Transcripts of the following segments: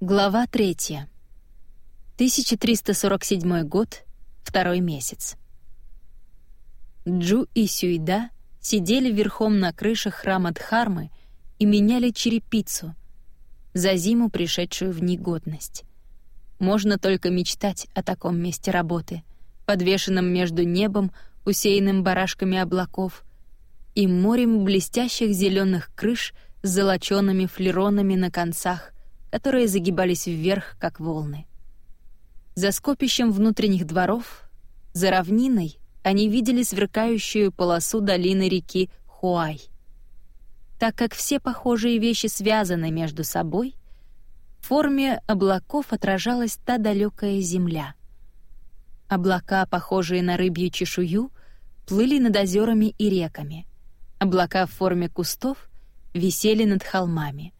Глава 3. 1347 год, второй месяц. Джу и Сюйда сидели верхом на крыше храма Дхармы и меняли черепицу, за зиму пришедшую в негодность. Можно только мечтать о таком месте работы, подвешенном между небом, усеянным барашками облаков, и морем блестящих зеленых крыш с золочёными флеронами на концах, которые загибались вверх, как волны. За скопищем внутренних дворов, за равниной, они видели сверкающую полосу долины реки Хуай. Так как все похожие вещи связаны между собой, в форме облаков отражалась та далекая земля. Облака, похожие на рыбью чешую, плыли над озерами и реками. Облака в форме кустов висели над холмами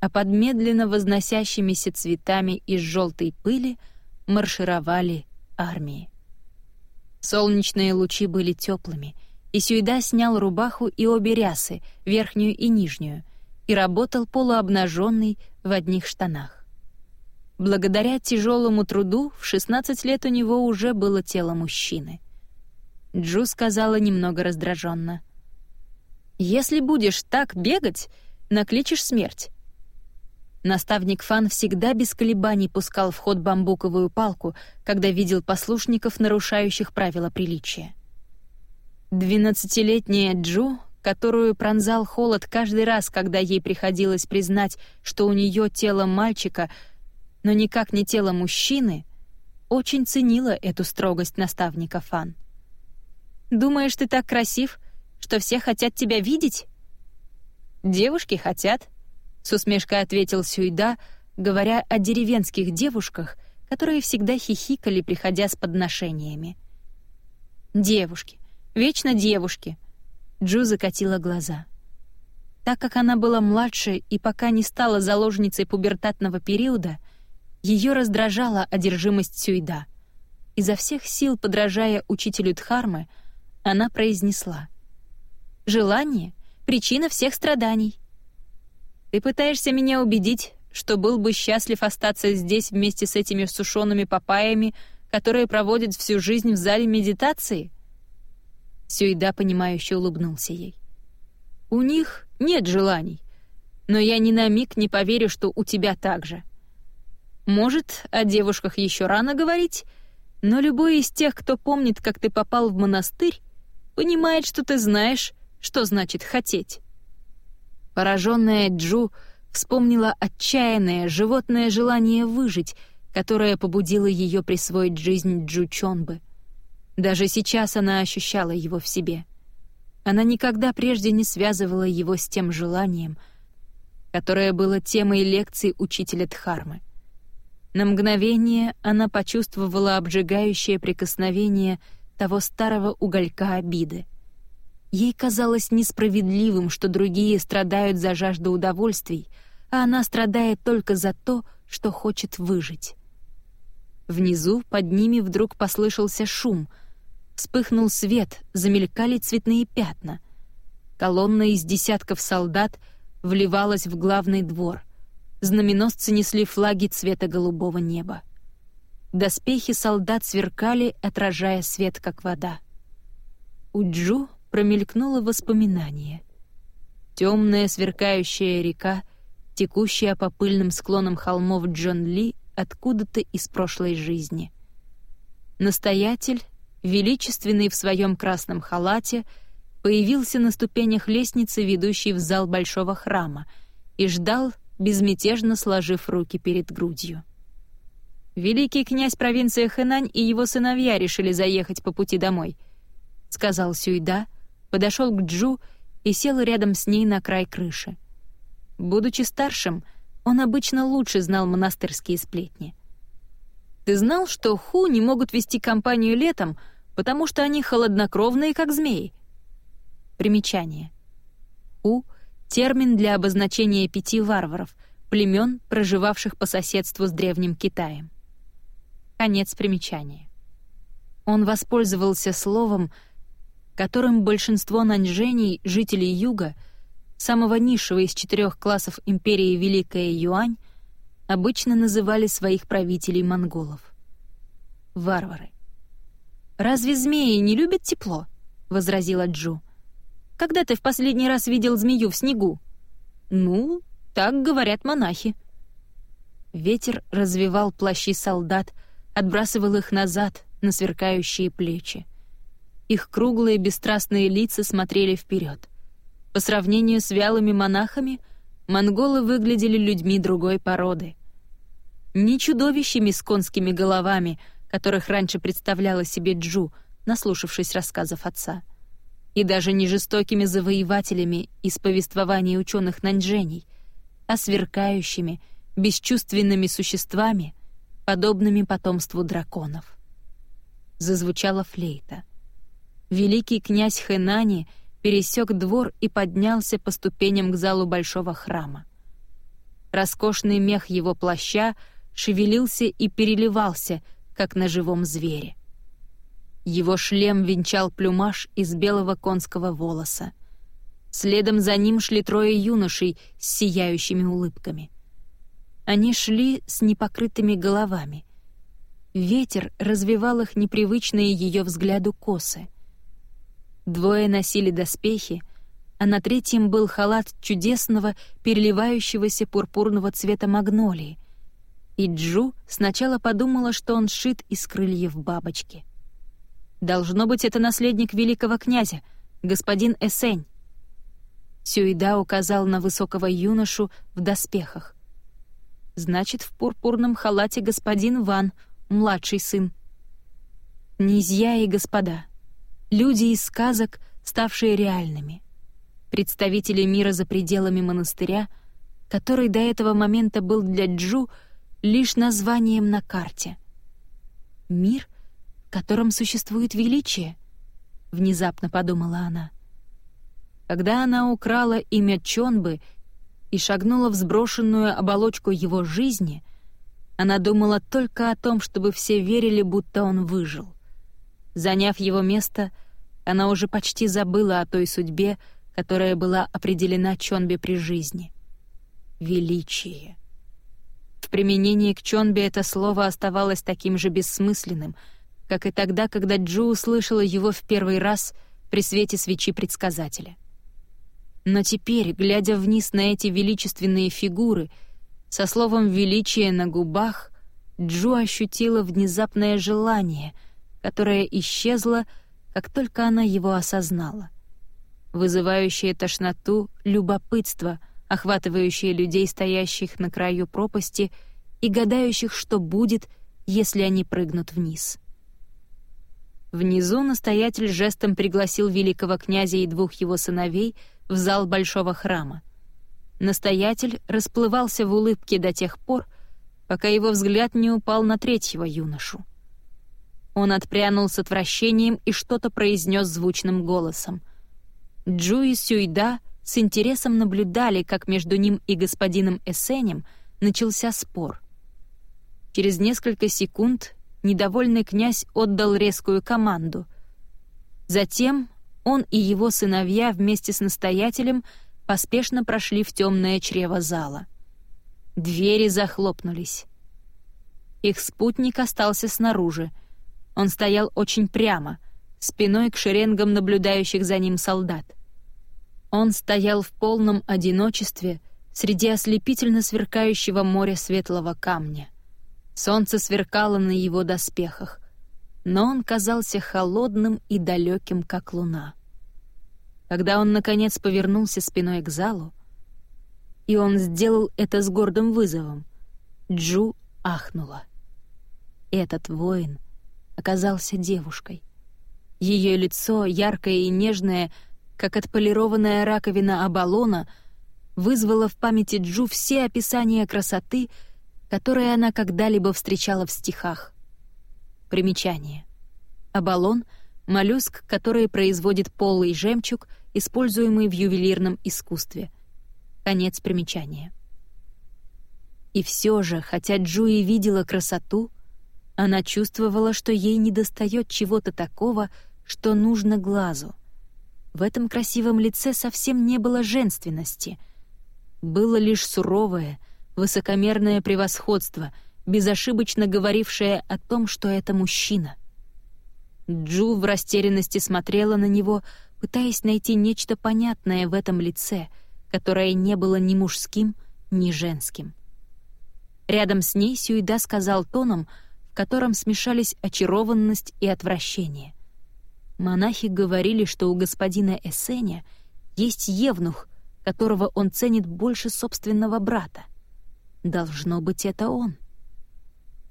а под медленно возносящимися цветами из желтой пыли маршировали армии. Солнечные лучи были теплыми, и Сюйда снял рубаху и обе рясы, верхнюю и нижнюю, и работал полуобнаженный в одних штанах. Благодаря тяжелому труду в 16 лет у него уже было тело мужчины. Джу сказала немного раздраженно. «Если будешь так бегать, накличешь смерть. Наставник Фан всегда без колебаний пускал в ход бамбуковую палку, когда видел послушников, нарушающих правила приличия. Двенадцатилетняя Джу, которую пронзал холод каждый раз, когда ей приходилось признать, что у нее тело мальчика, но никак не тело мужчины, очень ценила эту строгость наставника Фан. «Думаешь, ты так красив, что все хотят тебя видеть?» «Девушки хотят», с усмешкой ответил Сюйда, говоря о деревенских девушках, которые всегда хихикали, приходя с подношениями. «Девушки, вечно девушки!» Джу закатила глаза. Так как она была младше и пока не стала заложницей пубертатного периода, ее раздражала одержимость Сюйда. Изо всех сил подражая учителю Дхармы, она произнесла «Желание — причина всех страданий. Ты пытаешься меня убедить, что был бы счастлив остаться здесь вместе с этими сушеными папаями, которые проводят всю жизнь в зале медитации?» Сюида, понимающе улыбнулся ей. «У них нет желаний, но я ни на миг не поверю, что у тебя так же. Может, о девушках еще рано говорить, но любой из тех, кто помнит, как ты попал в монастырь, понимает, что ты знаешь, что значит хотеть». Пораженная Джу вспомнила отчаянное животное желание выжить, которое побудило ее присвоить жизнь Джу Чонбы. Даже сейчас она ощущала его в себе. Она никогда прежде не связывала его с тем желанием, которое было темой лекции учителя Дхармы. На мгновение она почувствовала обжигающее прикосновение того старого уголька обиды — Ей казалось несправедливым, что другие страдают за жажду удовольствий, а она страдает только за то, что хочет выжить. Внизу, под ними, вдруг послышался шум. Вспыхнул свет, замелькали цветные пятна. Колонна из десятков солдат вливалась в главный двор. Знаменосцы несли флаги цвета голубого неба. Доспехи солдат сверкали, отражая свет, как вода. У Джу промелькнуло воспоминание. Темная сверкающая река, текущая по пыльным склонам холмов Джон Ли откуда-то из прошлой жизни. Настоятель, величественный в своем красном халате, появился на ступенях лестницы, ведущей в зал большого храма, и ждал, безмятежно сложив руки перед грудью. «Великий князь провинции Хэнань и его сыновья решили заехать по пути домой», — сказал Сюйда, — подошел к Джу и сел рядом с ней на край крыши. Будучи старшим, он обычно лучше знал монастырские сплетни. «Ты знал, что Ху не могут вести компанию летом, потому что они холоднокровные, как змеи?» Примечание. Ху — термин для обозначения пяти варваров, племен, проживавших по соседству с Древним Китаем. Конец примечания. Он воспользовался словом — которым большинство наньжений, жителей Юга, самого низшего из четырех классов империи Великая Юань, обычно называли своих правителей монголов. Варвары. «Разве змеи не любят тепло?» — возразила Джу. «Когда ты в последний раз видел змею в снегу?» «Ну, так говорят монахи». Ветер развивал плащи солдат, отбрасывал их назад на сверкающие плечи. Их круглые бесстрастные лица смотрели вперед. По сравнению с вялыми монахами, монголы выглядели людьми другой породы. Не чудовищами с конскими головами, которых раньше представляла себе Джу, наслушавшись рассказов отца, и даже не жестокими завоевателями из повествований ученых Наньчжэней, а сверкающими, бесчувственными существами, подобными потомству драконов. Зазвучала флейта. Великий князь Хэнани пересек двор и поднялся по ступеням к залу большого храма. Роскошный мех его плаща шевелился и переливался, как на живом звере. Его шлем венчал плюмаж из белого конского волоса. Следом за ним шли трое юношей с сияющими улыбками. Они шли с непокрытыми головами. Ветер развивал их непривычные ее взгляду косы. Двое носили доспехи, а на третьем был халат чудесного, переливающегося пурпурного цвета магнолии. И Джу сначала подумала, что он сшит из крыльев бабочки. «Должно быть, это наследник великого князя, господин Эсень». Сюида указал на высокого юношу в доспехах. Значит, в пурпурном халате господин Ван, младший сын. Князья и господа, люди из сказок, ставшие реальными, представители мира за пределами монастыря, который до этого момента был для Джу лишь названием на карте. Мир, в котором существует величие, внезапно подумала она. Когда она украла имя Чонбы — и шагнула в сброшенную оболочку его жизни, она думала только о том, чтобы все верили, будто он выжил. Заняв его место, она уже почти забыла о той судьбе, которая была определена Чонбе при жизни. Величие. В применении к Чонбе это слово оставалось таким же бессмысленным, как и тогда, когда Джу услышала его в первый раз при свете свечи предсказателя — но теперь, глядя вниз на эти величественные фигуры, со словом «величие» на губах, Джу ощутила внезапное желание, которое исчезло, как только она его осознала. Вызывающее тошноту любопытство, охватывающее людей, стоящих на краю пропасти, и гадающих, что будет, если они прыгнут вниз. Внизу настоятель жестом пригласил великого князя и двух его сыновей — в зал большого храма. Настоятель расплывался в улыбке до тех пор, пока его взгляд не упал на третьего юношу. Он отпрянул с отвращением и что-то произнес звучным голосом. Джу и Сюйда с интересом наблюдали, как между ним и господином Эссенем начался спор. Через несколько секунд недовольный князь отдал резкую команду. Затем он и его сыновья вместе с настоятелем поспешно прошли в темное чрево зала. Двери захлопнулись. Их спутник остался снаружи. Он стоял очень прямо, спиной к шеренгам наблюдающих за ним солдат. Он стоял в полном одиночестве среди ослепительно сверкающего моря светлого камня. Солнце сверкало на его доспехах, но он казался холодным и далеким, как луна. Когда он, наконец, повернулся спиной к залу, и он сделал это с гордым вызовом, Джу ахнула. Этот воин оказался девушкой. Ее лицо, яркое и нежное, как отполированная раковина Абалона, вызвало в памяти Джу все описания красоты, которые она когда-либо встречала в стихах. Примечание. Абалон — моллюск, который производит полый жемчуг, используемый в ювелирном искусстве. Конец примечания. И все же, хотя Джуи видела красоту, она чувствовала, что ей недостает чего-то такого, что нужно глазу. В этом красивом лице совсем не было женственности. Было лишь суровое, высокомерное превосходство, безошибочно говорившее о том, что это мужчина. Джу в растерянности смотрела на него, пытаясь найти нечто понятное в этом лице, которое не было ни мужским, ни женским. Рядом с ней Сюида сказал тоном, котором смешались очарованность и отвращение. Монахи говорили, что у господина Эссеня есть евнух, которого он ценит больше собственного брата. Должно быть, это он.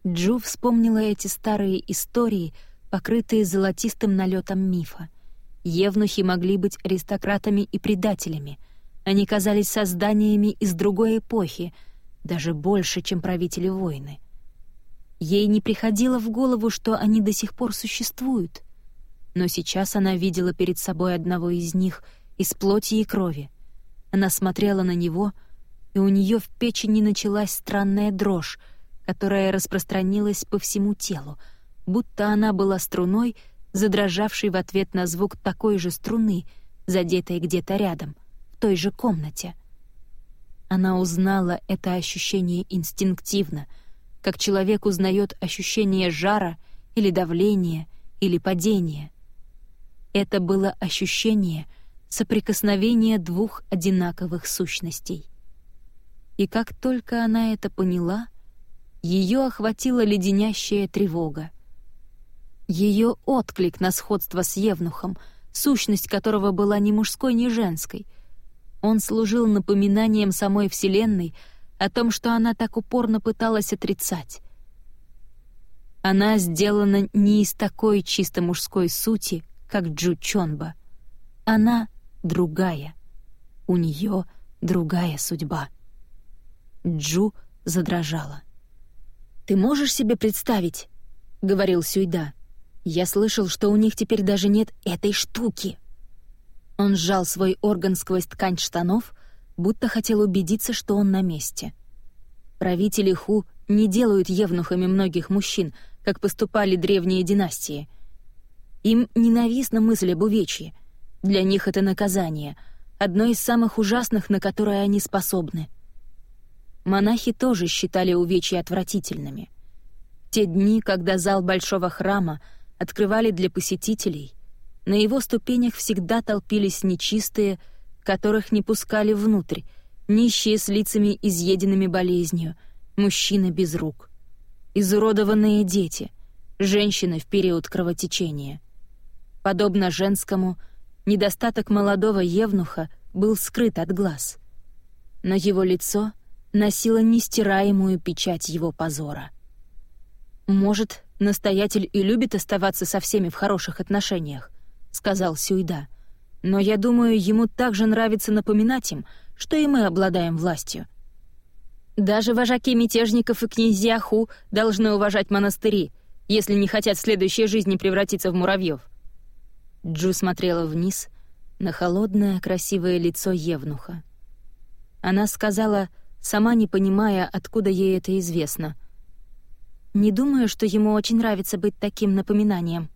Джу вспомнила эти старые истории, покрытые золотистым налетом мифа. Евнухи могли быть аристократами и предателями. Они казались созданиями из другой эпохи, даже больше, чем правители войны. Ей не приходило в голову, что они до сих пор существуют. Но сейчас она видела перед собой одного из них из плоти и крови. Она смотрела на него, и у нее в печени началась странная дрожь, которая распространилась по всему телу, будто она была струной, задрожавшей в ответ на звук такой же струны, задетой где-то рядом, в той же комнате. Она узнала это ощущение инстинктивно, как человек узнает ощущение жара или давления или падения. Это было ощущение соприкосновения двух одинаковых сущностей. И как только она это поняла, ее охватила леденящая тревога. Ее отклик на сходство с Евнухом, сущность которого была ни мужской, ни женской. Он служил напоминанием самой Вселенной о том, что она так упорно пыталась отрицать. Она сделана не из такой чисто мужской сути, как Джу Чонба. Она другая. У нее другая судьба. Джу задрожала. «Ты можешь себе представить?» — говорил Сюйда. Я слышал, что у них теперь даже нет этой штуки. Он сжал свой орган сквозь ткань штанов, будто хотел убедиться, что он на месте. Правители Ху не делают евнухами многих мужчин, как поступали древние династии. Им ненавистна мысль об увечье. Для них это наказание, одно из самых ужасных, на которое они способны. Монахи тоже считали увечья отвратительными. Те дни, когда зал большого храма — открывали для посетителей, на его ступенях всегда толпились нечистые, которых не пускали внутрь, нищие с лицами изъеденными болезнью, мужчины без рук, изуродованные дети, женщины в период кровотечения. Подобно женскому, недостаток молодого евнуха был скрыт от глаз, но его лицо носило нестираемую печать его позора. Может, настоятель и любит оставаться со всеми в хороших отношениях», — сказал Сюйда. «Но я думаю, ему также нравится напоминать им, что и мы обладаем властью». «Даже вожаки мятежников и князья Ху должны уважать монастыри, если не хотят в следующей жизни превратиться в муравьев». Джу смотрела вниз на холодное, красивое лицо Евнуха. Она сказала, сама не понимая, откуда ей это известно — не думаю, что ему очень нравится быть таким напоминанием.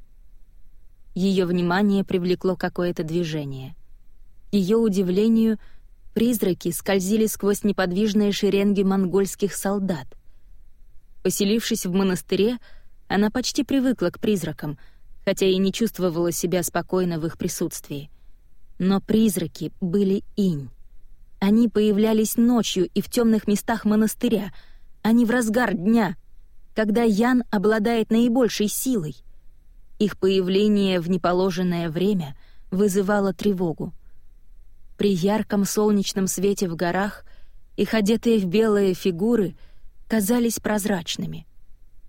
Ее внимание привлекло какое-то движение. Ее удивлению призраки скользили сквозь неподвижные шеренги монгольских солдат. Поселившись в монастыре, она почти привыкла к призракам, хотя и не чувствовала себя спокойно в их присутствии. Но призраки были инь. Они появлялись ночью и в темных местах монастыря, а не в разгар дня, когда Ян обладает наибольшей силой. Их появление в неположенное время вызывало тревогу. При ярком солнечном свете в горах их одетые в белые фигуры казались прозрачными.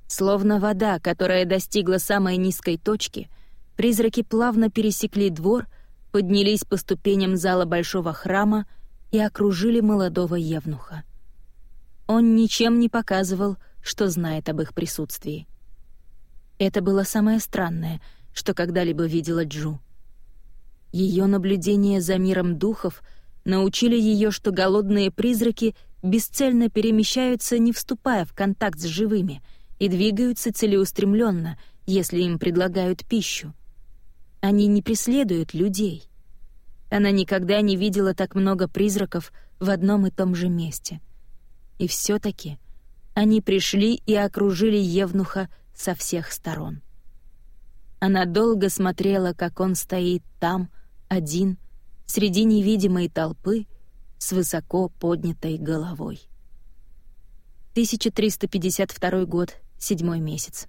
Словно вода, которая достигла самой низкой точки, призраки плавно пересекли двор, поднялись по ступеням зала большого храма и окружили молодого евнуха. Он ничем не показывал, что знает об их присутствии. Это было самое странное, что когда-либо видела Джу. Ее наблюдения за миром духов научили ее, что голодные призраки бесцельно перемещаются, не вступая в контакт с живыми, и двигаются целеустремленно, если им предлагают пищу. Они не преследуют людей. Она никогда не видела так много призраков в одном и том же месте — И все таки они пришли и окружили Евнуха со всех сторон. Она долго смотрела, как он стоит там, один, среди невидимой толпы, с высоко поднятой головой. 1352 год, седьмой месяц.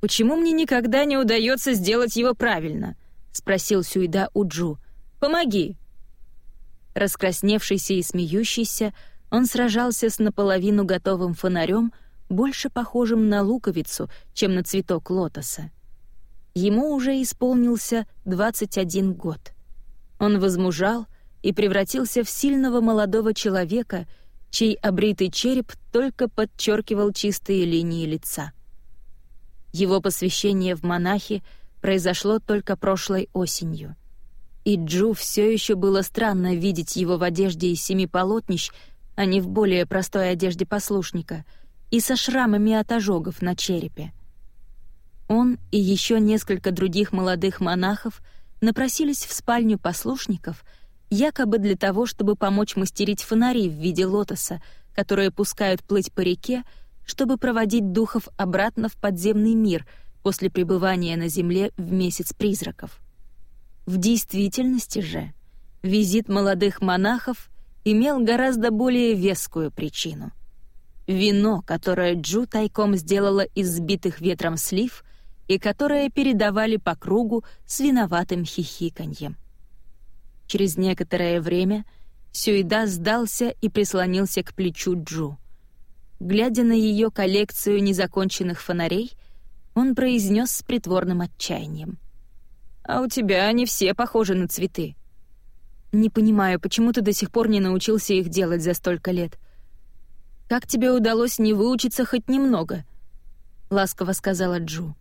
«Почему мне никогда не удается сделать его правильно?» — спросил Сюида у Джу. «Помоги!» Раскрасневшийся и смеющийся, он сражался с наполовину готовым фонарем, больше похожим на луковицу, чем на цветок лотоса. Ему уже исполнился 21 год. Он возмужал и превратился в сильного молодого человека, чей обритый череп только подчеркивал чистые линии лица. Его посвящение в монахи произошло только прошлой осенью. И Джу все еще было странно видеть его в одежде из семи полотнищ, а не в более простой одежде послушника, и со шрамами от ожогов на черепе. Он и еще несколько других молодых монахов напросились в спальню послушников, якобы для того, чтобы помочь мастерить фонари в виде лотоса, которые пускают плыть по реке, чтобы проводить духов обратно в подземный мир после пребывания на земле в месяц призраков. В действительности же визит молодых монахов имел гораздо более вескую причину. Вино, которое Джу тайком сделала из сбитых ветром слив и которое передавали по кругу с виноватым хихиканьем. Через некоторое время Сюида сдался и прислонился к плечу Джу — Глядя на ее коллекцию незаконченных фонарей, он произнес с притворным отчаянием. «А у тебя они все похожи на цветы». «Не понимаю, почему ты до сих пор не научился их делать за столько лет? Как тебе удалось не выучиться хоть немного?» — ласково сказала Джу.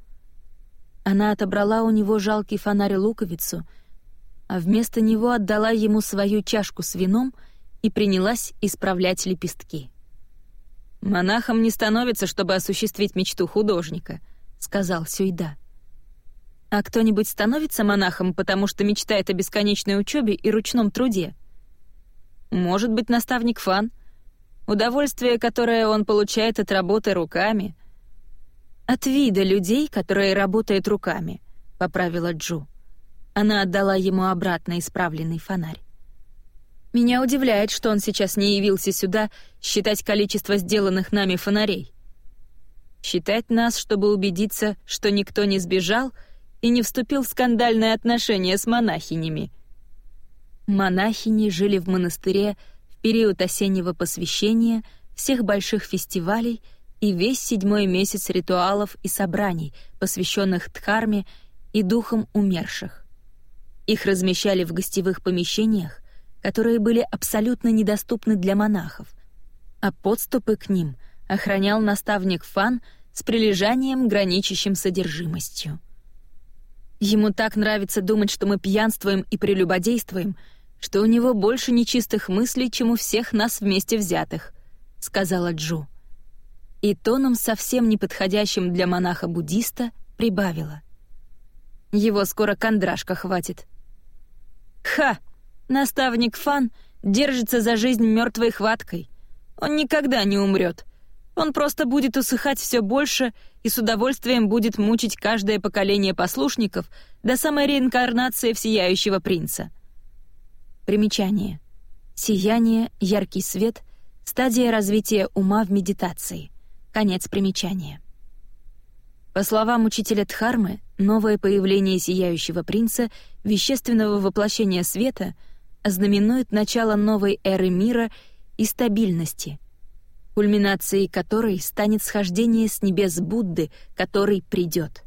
Она отобрала у него жалкий фонарь-луковицу, а вместо него отдала ему свою чашку с вином и принялась исправлять лепестки. «Монахом не становится, чтобы осуществить мечту художника», — сказал Сюйда. «А кто-нибудь становится монахом, потому что мечтает о бесконечной учебе и ручном труде?» «Может быть, наставник Фан. Удовольствие, которое он получает от работы руками». «От вида людей, которые работают руками», — поправила Джу. Она отдала ему обратно исправленный фонарь. Меня удивляет, что он сейчас не явился сюда считать количество сделанных нами фонарей. Считать нас, чтобы убедиться, что никто не сбежал и не вступил в скандальные отношения с монахинями. Монахини жили в монастыре период осеннего посвящения, всех больших фестивалей и весь седьмой месяц ритуалов и собраний, посвященных Дхарме и духам умерших. Их размещали в гостевых помещениях, которые были абсолютно недоступны для монахов, а подступы к ним охранял наставник Фан с прилежанием, граничащим содержимостью. Ему так нравится думать, что мы пьянствуем и прелюбодействуем, что у него больше нечистых мыслей, чем у всех нас вместе взятых, — сказала Джу. И тоном, совсем неподходящим для монаха-буддиста, прибавила. Его скоро кондрашка хватит. «Ха!» Наставник Фан держится за жизнь мертвой хваткой. Он никогда не умрет. Он просто будет усыхать все больше и с удовольствием будет мучить каждое поколение послушников до самой реинкарнации в Сияющего Принца. Примечание. Сияние, яркий свет, стадия развития ума в медитации. Конец примечания. По словам учителя Дхармы, новое появление Сияющего Принца, вещественного воплощения света — ознаменует начало новой эры мира и стабильности, кульминацией которой станет схождение с небес Будды, который придет.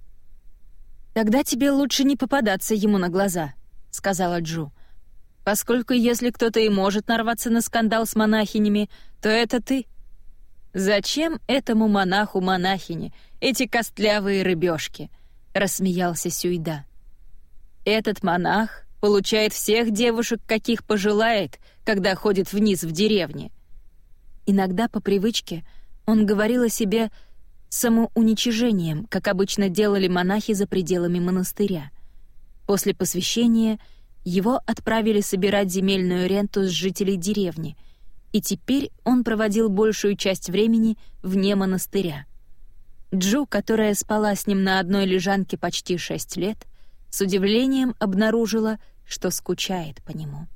«Тогда тебе лучше не попадаться ему на глаза», — сказала Джу, «поскольку если кто-то и может нарваться на скандал с монахинями, то это ты». «Зачем этому монаху монахини эти костлявые рыбешки?» — рассмеялся Сюйда. «Этот монах Получает всех девушек, каких пожелает, когда ходит вниз в деревне. Иногда по привычке он говорил о себе самоуничижением, как обычно делали монахи за пределами монастыря. После посвящения его отправили собирать земельную ренту с жителей деревни, и теперь он проводил большую часть времени вне монастыря. Джу, которая спала с ним на одной лежанке почти шесть лет, с удивлением обнаружила, что скучает по нему.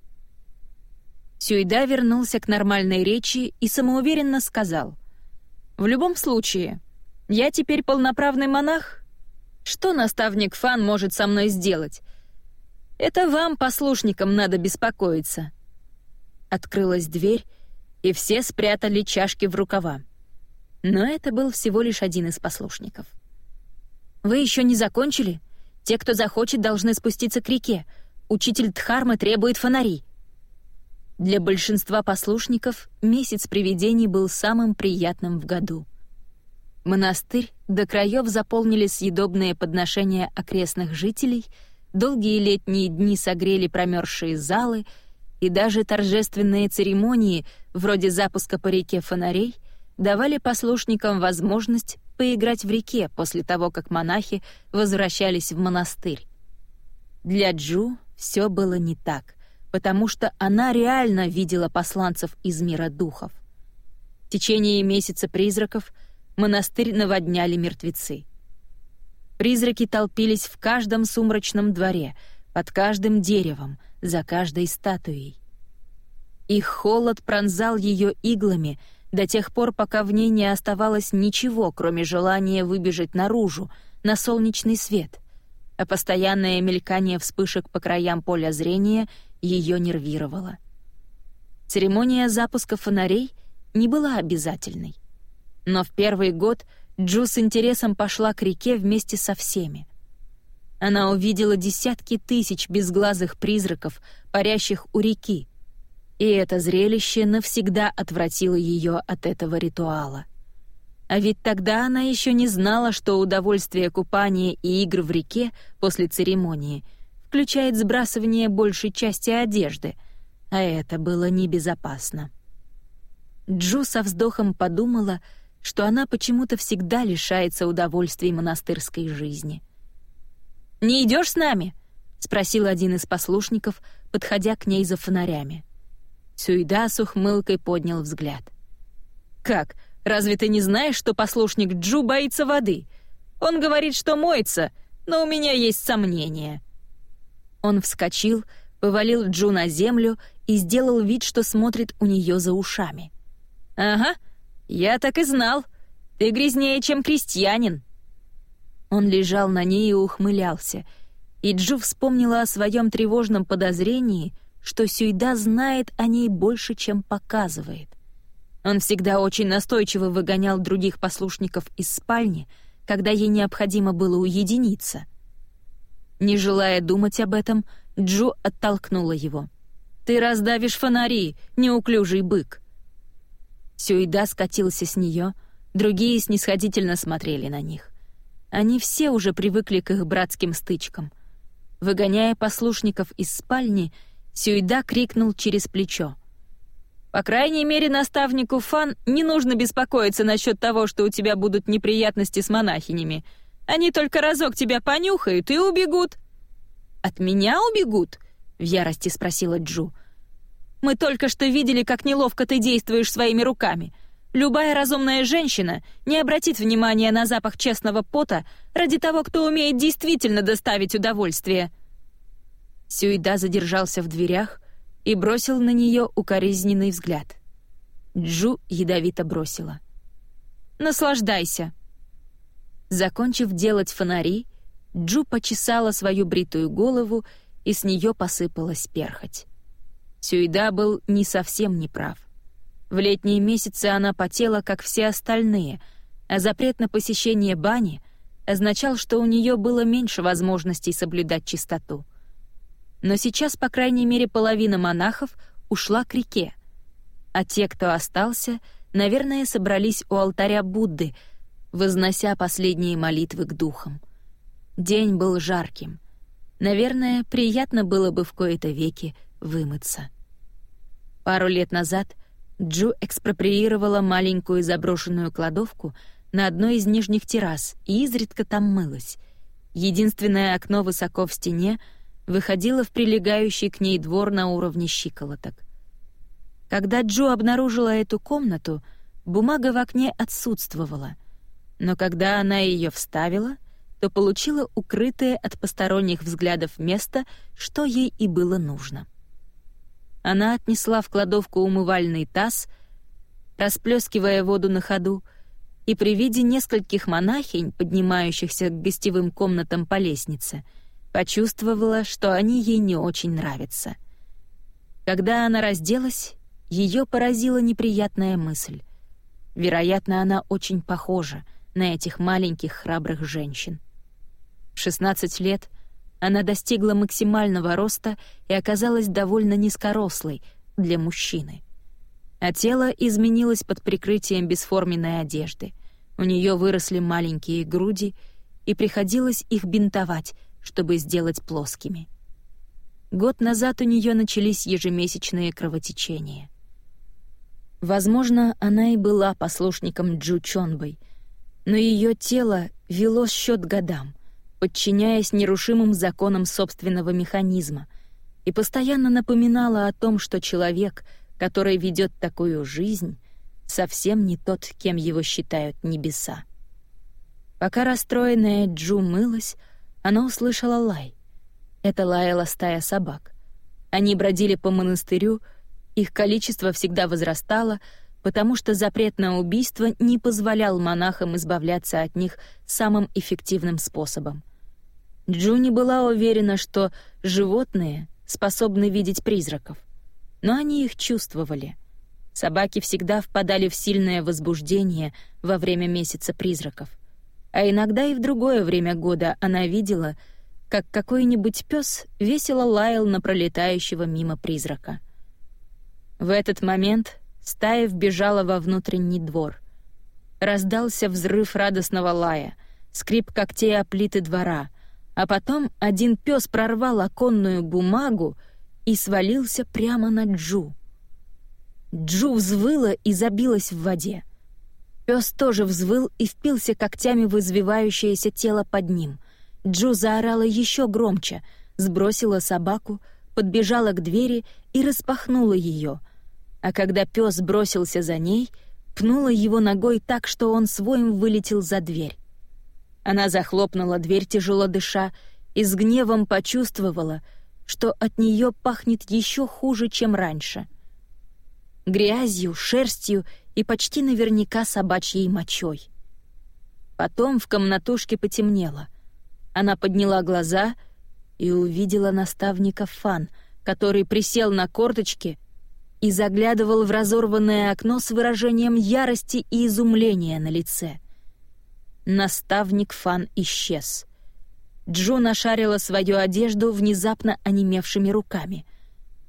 Сюйда вернулся к нормальной речи и самоуверенно сказал, «В любом случае, я теперь полноправный монах. Что наставник Фан может со мной сделать? Это вам, послушникам, надо беспокоиться». Открылась дверь, и все спрятали чашки в рукава. Но это был всего лишь один из послушников. «Вы еще не закончили? Те, кто захочет, должны спуститься к реке. Учитель Дхармы требует фонари». Для большинства послушников месяц привидений был самым приятным в году. Монастырь до краев заполнили съедобные подношения окрестных жителей, долгие летние дни согрели промерзшие залы, и даже торжественные церемонии, вроде запуска по реке фонарей, давали послушникам возможность поиграть в реке после того, как монахи возвращались в монастырь. Для Джу все было не так потому что она реально видела посланцев из мира духов. В течение месяца призраков монастырь наводняли мертвецы. Призраки толпились в каждом сумрачном дворе, под каждым деревом, за каждой статуей. Их холод пронзал ее иглами до тех пор, пока в ней не оставалось ничего, кроме желания выбежать наружу, на солнечный свет, а постоянное мелькание вспышек по краям поля зрения — ее нервировало. Церемония запуска фонарей не была обязательной. Но в первый год Джу с интересом пошла к реке вместе со всеми. Она увидела десятки тысяч безглазых призраков, парящих у реки, и это зрелище навсегда отвратило ее от этого ритуала. А ведь тогда она еще не знала, что удовольствие купания и игр в реке после церемонии — включает сбрасывание большей части одежды, а это было небезопасно. Джу со вздохом подумала, что она почему-то всегда лишается удовольствий монастырской жизни. «Не идешь с нами?» — спросил один из послушников, подходя к ней за фонарями. Сюйда с ухмылкой поднял взгляд. «Как? Разве ты не знаешь, что послушник Джу боится воды? Он говорит, что моется, но у меня есть сомнения». Он вскочил, повалил Джу на землю и сделал вид, что смотрит у нее за ушами. «Ага, я так и знал. Ты грязнее, чем крестьянин». Он лежал на ней и ухмылялся, и Джу вспомнила о своем тревожном подозрении, что Сюйда знает о ней больше, чем показывает. Он всегда очень настойчиво выгонял других послушников из спальни, когда ей необходимо было уединиться — не желая думать об этом, Джу оттолкнула его. «Ты раздавишь фонари, неуклюжий бык!» Сюйда скатился с нее, другие снисходительно смотрели на них. Они все уже привыкли к их братским стычкам. Выгоняя послушников из спальни, Сюйда крикнул через плечо. «По крайней мере, наставнику Фан не нужно беспокоиться насчет того, что у тебя будут неприятности с монахинями. Они только разок тебя понюхают и убегут». «От меня убегут?» — в ярости спросила Джу. «Мы только что видели, как неловко ты действуешь своими руками. Любая разумная женщина не обратит внимания на запах честного пота ради того, кто умеет действительно доставить удовольствие». Сюида задержался в дверях и бросил на нее укоризненный взгляд. Джу ядовито бросила. «Наслаждайся!» Закончив делать фонари, Джу почесала свою бритую голову, и с нее посыпалась перхоть. Сюйда был не совсем неправ. В летние месяцы она потела, как все остальные, а запрет на посещение бани означал, что у нее было меньше возможностей соблюдать чистоту. Но сейчас, по крайней мере, половина монахов ушла к реке, а те, кто остался, наверное, собрались у алтаря Будды — вознося последние молитвы к духам. День был жарким. Наверное, приятно было бы в кои-то веки вымыться. Пару лет назад Джу экспроприировала маленькую заброшенную кладовку на одной из нижних террас и изредка там мылась. Единственное окно высоко в стене выходило в прилегающий к ней двор на уровне щиколоток. Когда Джо обнаружила эту комнату, бумага в окне отсутствовала, но когда она ее вставила, то получила укрытое от посторонних взглядов место, что ей и было нужно. Она отнесла в кладовку умывальный таз, расплескивая воду на ходу, и при виде нескольких монахинь, поднимающихся к гостевым комнатам по лестнице, почувствовала, что они ей не очень нравятся. Когда она разделась, ее поразила неприятная мысль. Вероятно, она очень похожа на этих маленьких храбрых женщин. В 16 лет она достигла максимального роста и оказалась довольно низкорослой для мужчины. А тело изменилось под прикрытием бесформенной одежды. У нее выросли маленькие груди, и приходилось их бинтовать, чтобы сделать плоскими. Год назад у нее начались ежемесячные кровотечения. Возможно, она и была послушником Джу Чонбой, но ее тело вело счет годам, подчиняясь нерушимым законам собственного механизма, и постоянно напоминала о том, что человек, который ведет такую жизнь, совсем не тот, кем его считают небеса. Пока расстроенная Джу мылась, она услышала лай. Это лаяла стая собак. Они бродили по монастырю, их количество всегда возрастало, потому что запрет на убийство не позволял монахам избавляться от них самым эффективным способом. Джуни была уверена, что животные способны видеть призраков, но они их чувствовали. Собаки всегда впадали в сильное возбуждение во время месяца призраков, а иногда и в другое время года она видела, как какой-нибудь пес весело лаял на пролетающего мимо призрака. В этот момент стая вбежала во внутренний двор. Раздался взрыв радостного лая, скрип когтей о плиты двора, а потом один пес прорвал оконную бумагу и свалился прямо на Джу. Джу взвыла и забилась в воде. Пес тоже взвыл и впился когтями в извивающееся тело под ним. Джу заорала еще громче, сбросила собаку, подбежала к двери и распахнула ее, а когда пес бросился за ней, пнула его ногой так, что он своим вылетел за дверь. Она захлопнула дверь, тяжело дыша, и с гневом почувствовала, что от нее пахнет еще хуже, чем раньше. Грязью, шерстью и почти наверняка собачьей мочой. Потом в комнатушке потемнело. Она подняла глаза — и увидела наставника Фан, который присел на корточки и заглядывал в разорванное окно с выражением ярости и изумления на лице. Наставник Фан исчез. Джо нашарила свою одежду внезапно онемевшими руками.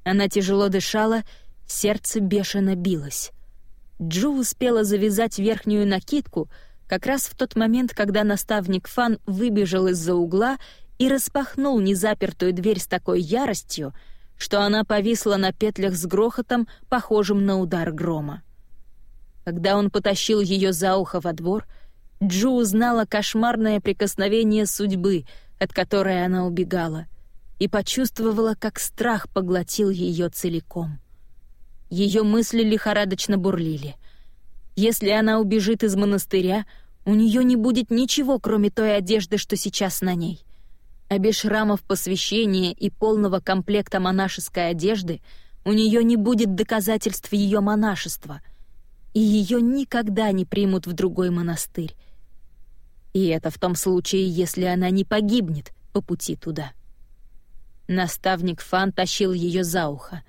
Она тяжело дышала, сердце бешено билось. Джо успела завязать верхнюю накидку как раз в тот момент, когда наставник Фан выбежал из-за угла и распахнул незапертую дверь с такой яростью, что она повисла на петлях с грохотом, похожим на удар грома. Когда он потащил ее за ухо во двор, Джу узнала кошмарное прикосновение судьбы, от которой она убегала, и почувствовала, как страх поглотил ее целиком. Ее мысли лихорадочно бурлили. Если она убежит из монастыря, у нее не будет ничего, кроме той одежды, что сейчас на ней а без шрамов посвящения и полного комплекта монашеской одежды у нее не будет доказательств ее монашества, и ее никогда не примут в другой монастырь. И это в том случае, если она не погибнет по пути туда. Наставник Фан тащил ее за ухо.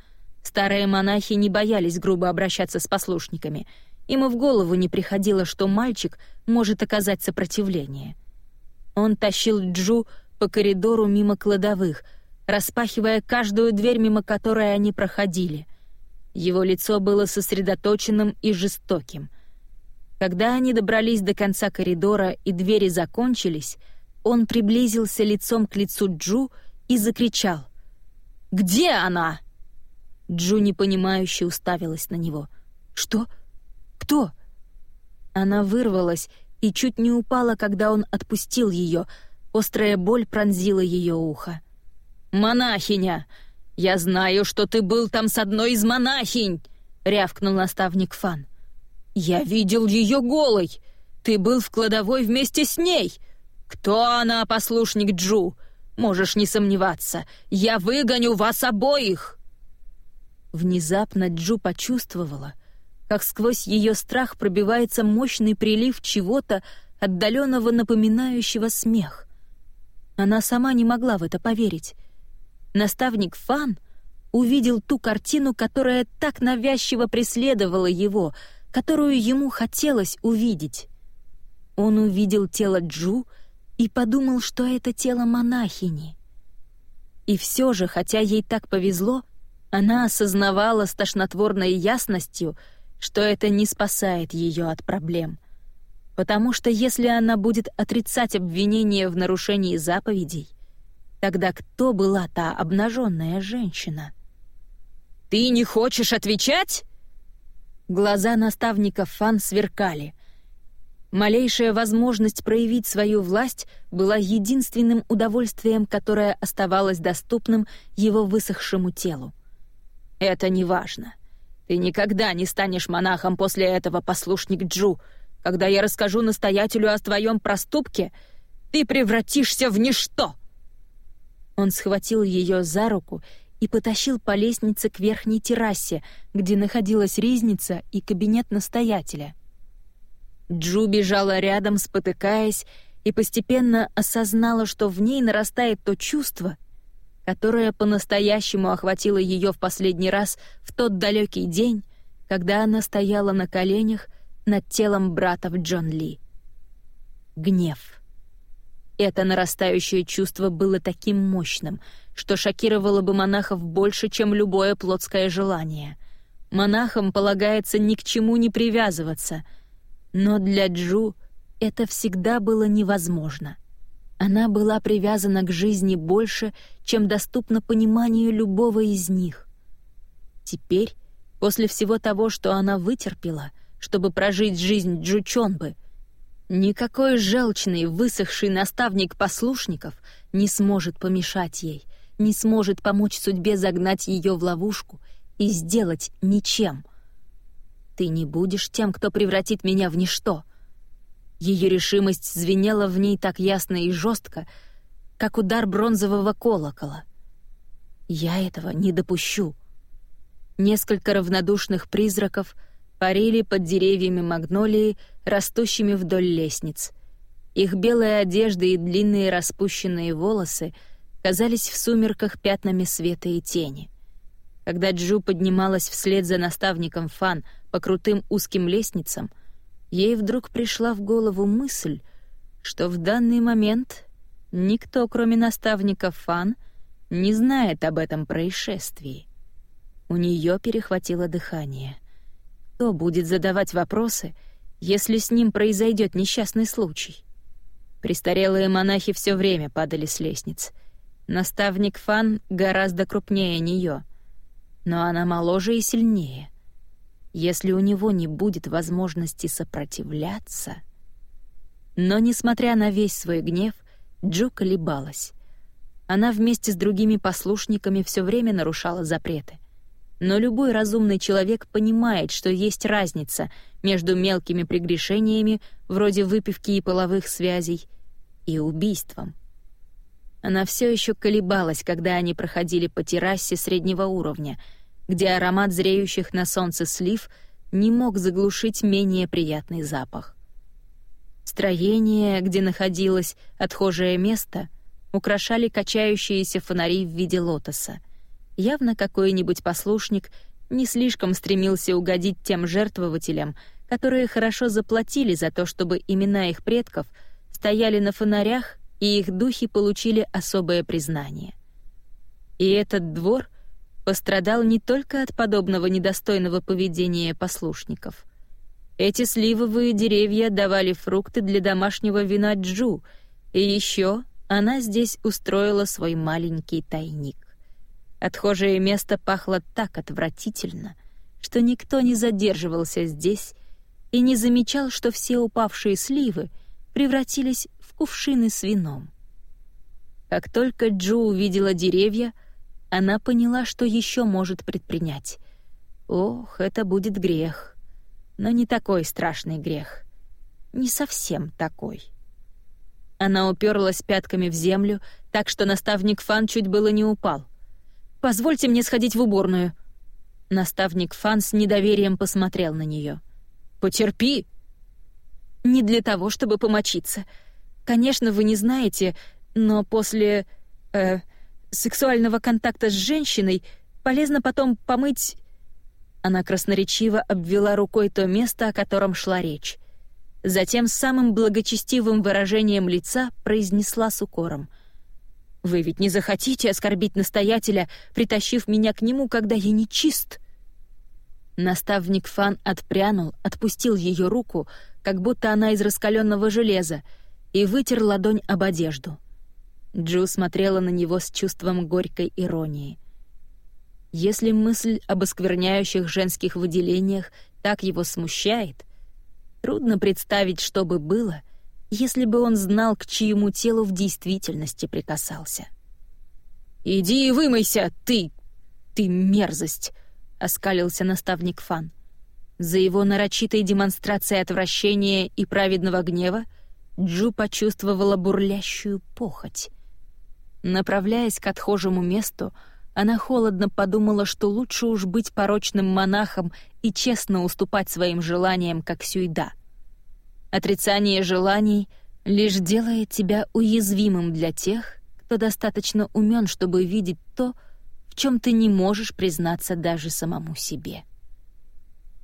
Старые монахи не боялись грубо обращаться с послушниками. Им и в голову не приходило, что мальчик может оказать сопротивление. Он тащил Джу по коридору мимо кладовых, распахивая каждую дверь, мимо которой они проходили. Его лицо было сосредоточенным и жестоким. Когда они добрались до конца коридора и двери закончились, он приблизился лицом к лицу Джу и закричал. «Где она?» Джу непонимающе уставилась на него. «Что? Кто?» Она вырвалась и чуть не упала, когда он отпустил ее, Острая боль пронзила ее ухо. «Монахиня! Я знаю, что ты был там с одной из монахинь!» — рявкнул наставник Фан. «Я видел ее голой! Ты был в кладовой вместе с ней! Кто она, послушник Джу? Можешь не сомневаться, я выгоню вас обоих!» Внезапно Джу почувствовала, как сквозь ее страх пробивается мощный прилив чего-то, отдаленного напоминающего смех. Она сама не могла в это поверить. Наставник Фан увидел ту картину, которая так навязчиво преследовала его, которую ему хотелось увидеть. Он увидел тело Джу и подумал, что это тело монахини. И все же, хотя ей так повезло, она осознавала с тошнотворной ясностью, что это не спасает ее от проблем. Потому что если она будет отрицать обвинение в нарушении заповедей, тогда кто была та обнаженная женщина? «Ты не хочешь отвечать?» Глаза наставника Фан сверкали. Малейшая возможность проявить свою власть была единственным удовольствием, которое оставалось доступным его высохшему телу. «Это не важно. Ты никогда не станешь монахом после этого, послушник Джу. Когда я расскажу настоятелю о твоем проступке, ты превратишься в ничто!» Он схватил ее за руку и потащил по лестнице к верхней террасе, где находилась ризница и кабинет настоятеля. Джу бежала рядом, спотыкаясь, и постепенно осознала, что в ней нарастает то чувство, которое по-настоящему охватило ее в последний раз в тот далекий день, когда она стояла на коленях над телом братов Джон Ли. Гнев. Это нарастающее чувство было таким мощным, что шокировало бы монахов больше, чем любое плотское желание. Монахам полагается ни к чему не привязываться, но для Джу это всегда было невозможно — она была привязана к жизни больше, чем доступно пониманию любого из них. Теперь, после всего того, что она вытерпела, чтобы прожить жизнь Джучонбы, никакой желчный, высохший наставник послушников не сможет помешать ей, не сможет помочь судьбе загнать ее в ловушку и сделать ничем. «Ты не будешь тем, кто превратит меня в ничто», ее решимость звенела в ней так ясно и жестко, как удар бронзового колокола. «Я этого не допущу». Несколько равнодушных призраков парили под деревьями магнолии, растущими вдоль лестниц. Их белые одежды и длинные распущенные волосы казались в сумерках пятнами света и тени. Когда Джу поднималась вслед за наставником Фан по крутым узким лестницам — ей вдруг пришла в голову мысль, что в данный момент никто, кроме наставника Фан, не знает об этом происшествии. У нее перехватило дыхание. Кто будет задавать вопросы, если с ним произойдет несчастный случай? Престарелые монахи все время падали с лестниц. Наставник Фан гораздо крупнее нее, но она моложе и сильнее — если у него не будет возможности сопротивляться. Но, несмотря на весь свой гнев, Джо колебалась. Она вместе с другими послушниками все время нарушала запреты. Но любой разумный человек понимает, что есть разница между мелкими прегрешениями, вроде выпивки и половых связей, и убийством. Она все еще колебалась, когда они проходили по террасе среднего уровня — где аромат зреющих на солнце слив не мог заглушить менее приятный запах. Строение, где находилось отхожее место, украшали качающиеся фонари в виде лотоса. Явно какой-нибудь послушник не слишком стремился угодить тем жертвователям, которые хорошо заплатили за то, чтобы имена их предков стояли на фонарях и их духи получили особое признание. И этот двор — пострадал не только от подобного недостойного поведения послушников. Эти сливовые деревья давали фрукты для домашнего вина Джу, и еще она здесь устроила свой маленький тайник. Отхожее место пахло так отвратительно, что никто не задерживался здесь и не замечал, что все упавшие сливы превратились кувшины с вином. Как только Джу увидела деревья — она поняла, что еще может предпринять. Ох, это будет грех. Но не такой страшный грех. Не совсем такой. Она уперлась пятками в землю, так что наставник Фан чуть было не упал. «Позвольте мне сходить в уборную». Наставник Фан с недоверием посмотрел на нее. «Потерпи!» «Не для того, чтобы помочиться. Конечно, вы не знаете, но после... Э, сексуального контакта с женщиной полезно потом помыть...» Она красноречиво обвела рукой то место, о котором шла речь. Затем с самым благочестивым выражением лица произнесла с укором. «Вы ведь не захотите оскорбить настоятеля, притащив меня к нему, когда я не чист?» Наставник Фан отпрянул, отпустил ее руку, как будто она из раскаленного железа, и вытер ладонь об одежду. Джу смотрела на него с чувством горькой иронии. Если мысль об оскверняющих женских выделениях так его смущает, Трудно представить, что бы было, если бы он знал, к чьему телу в действительности прикасался. «Иди и вымойся, ты! Ты мерзость!» — оскалился наставник Фан. За его нарочитой демонстрацией отвращения и праведного гнева Джу почувствовала бурлящую похоть. Направляясь к отхожему месту, она холодно подумала, что лучше уж быть порочным монахом и честно уступать своим желаниям, как сюйда. Отрицание желаний лишь делает тебя уязвимым для тех, кто достаточно умен, чтобы видеть то, в чем ты не можешь признаться даже самому себе.